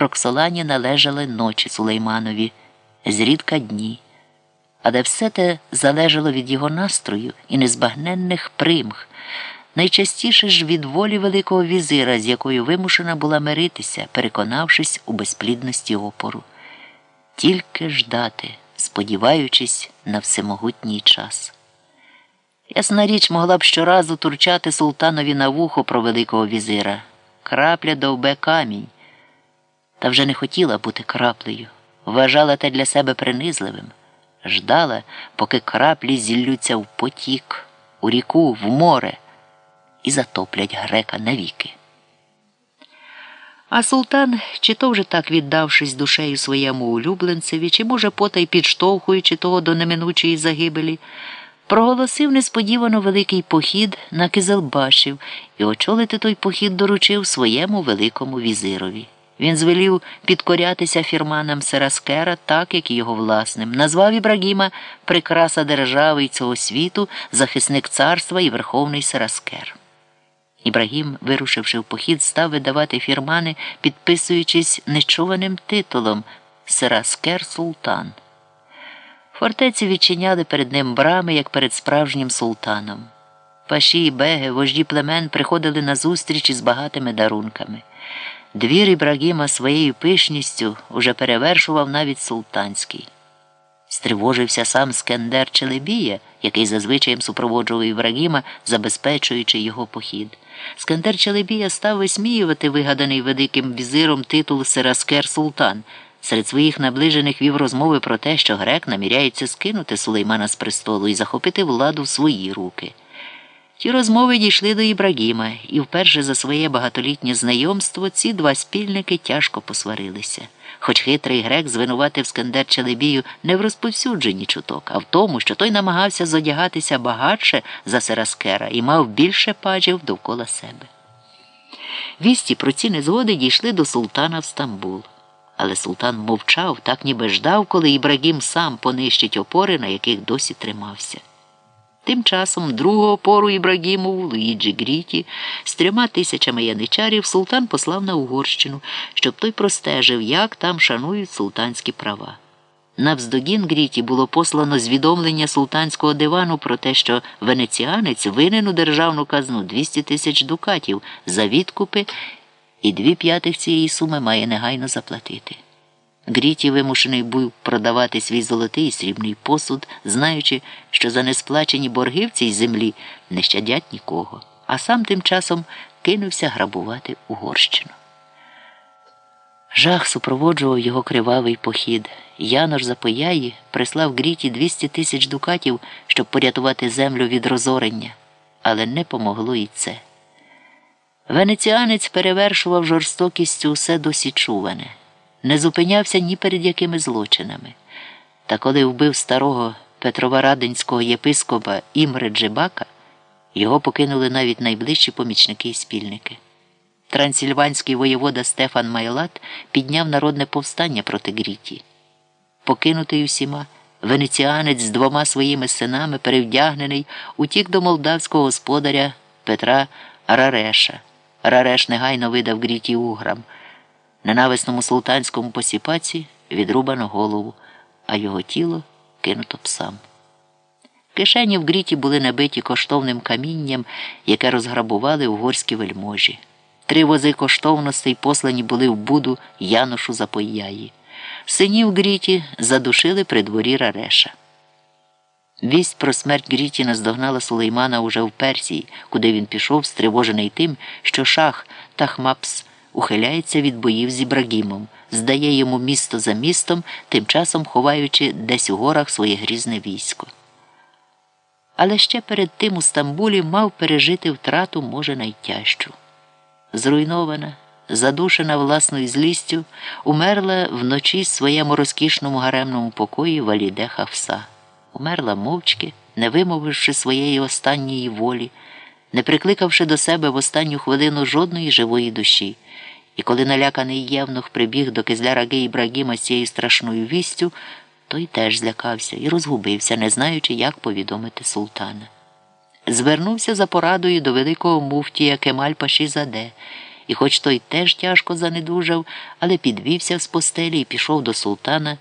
Роксолані належали ночі Сулейманові, зрідка дні, але все те залежало від його настрою і незбагненних примх, найчастіше ж від волі Великого візира, з якою вимушена була миритися, переконавшись у безплідності опору. Тільки ждати, сподіваючись на всемогутній час. Ясна річ могла б щоразу турчати султанові на вухо про Великого візира. Крапля довбе камінь. Та вже не хотіла бути краплею, вважала те для себе принизливим, ждала, поки краплі зіллються в потік, у ріку, в море і затоплять грека навіки. А султан, чи то вже так віддавшись душею своєму улюбленцеві, чи, може, потай підштовхуючи того до неминучої загибелі, проголосив несподівано великий похід на Кизелбашів і очолити той похід доручив своєму великому візирові. Він звелів підкорятися фірманам Сераскера, так як і його власним, назвав Ібрагіма прикраса держави й цього світу, захисник царства і верховний Сераскер. Ібрагім, вирушивши в похід, став видавати фірмани, підписуючись нечуваним титулом Сераскер Султан. Фортеці відчиняли перед ним брами, як перед справжнім султаном. Паші і беги, вожді племен приходили на зустріч із багатими дарунками. Двір Ібрагіма своєю пишністю уже перевершував навіть султанський. Стривожився сам Скендер Челебія, який за звичаєм супроводжував Ібрагіма, забезпечуючи його похід. Скендер Челебія став висміювати вигаданий великим візиром титул Сераскер Султан. Серед своїх наближених вів розмови про те, що грек наміряється скинути Сулеймана з престолу і захопити владу в свої руки. Ті розмови дійшли до Ібрагіма, і вперше за своє багатолітнє знайомство ці два спільники тяжко посварилися. Хоч хитрий грек звинуватив Скандер Челебію не в розповсюдженні чуток, а в тому, що той намагався зодягатися багатше за Сераскера і мав більше пажів довкола себе. Вісті про ці незгоди дійшли до султана в Стамбул. Але султан мовчав, так ніби ждав, коли Ібрагім сам понищить опори, на яких досі тримався. Тим часом друга й опору Ібрагімову Луїджі Гріті з трьома тисячами яничарів султан послав на Угорщину, щоб той простежив, як там шанують султанські права. Навздогін Гріті було послано звідомлення султанського дивану про те, що венеціанець винен у державну казну 200 тисяч дукатів за відкупи, і дві п'ятих цієї суми має негайно заплатити. Гріті вимушений був продавати свій золотий і срібний посуд, знаючи, що за несплачені борги в цій землі не щадять нікого, а сам тим часом кинувся грабувати Угорщину. Жах супроводжував його кривавий похід. Янош Запояї прислав Гріті 200 тисяч дукатів, щоб порятувати землю від розорення, але не помогло і це. Венеціанець перевершував жорстокістю усе досі чуване не зупинявся ні перед якими злочинами. Та коли вбив старого Петроворадинського єпископа Імре Джибака, його покинули навіть найближчі помічники і спільники. Трансильванський воєвода Стефан Майлат підняв народне повстання проти Гріті. Покинутий усіма, венеціанець з двома своїми синами, перевдягнений, утік до молдавського господаря Петра Рареша. Рареш негайно видав Гріті уграм ненависному султанському посіпаці відрубано голову, а його тіло кинуто псам. Кишені в гріті були набиті коштовним камінням, яке розграбували угорські вельможі. Три вози коштовностей послані були в буду Яношу Запояї. Синів Гріті задушили при дворі Рареша. Вість про смерть Гріті наздогнала Сулеймана уже в Персії, куди він пішов, стривожений тим, що шах Тахмапс ухиляється від боїв з Ібрагімом, здає йому місто за містом, тим часом ховаючи десь у горах своє грізне військо. Але ще перед тим у Стамбулі мав пережити втрату, може, найтяжчу. Зруйнована, задушена власною злістю, умерла вночі в своєму розкішному гаремному покої Валіде Хавса. Умерла мовчки, не вимовивши своєї останньої волі, не прикликавши до себе в останню хвилину жодної живої душі. І коли наляканий євнух прибіг до кизляра Ібрагіма з цією страшною вістю, той теж злякався і розгубився, не знаючи, як повідомити султана. Звернувся за порадою до великого муфтія Кемаль Пашізаде і хоч той теж тяжко занедужав, але підвівся з постелі і пішов до султана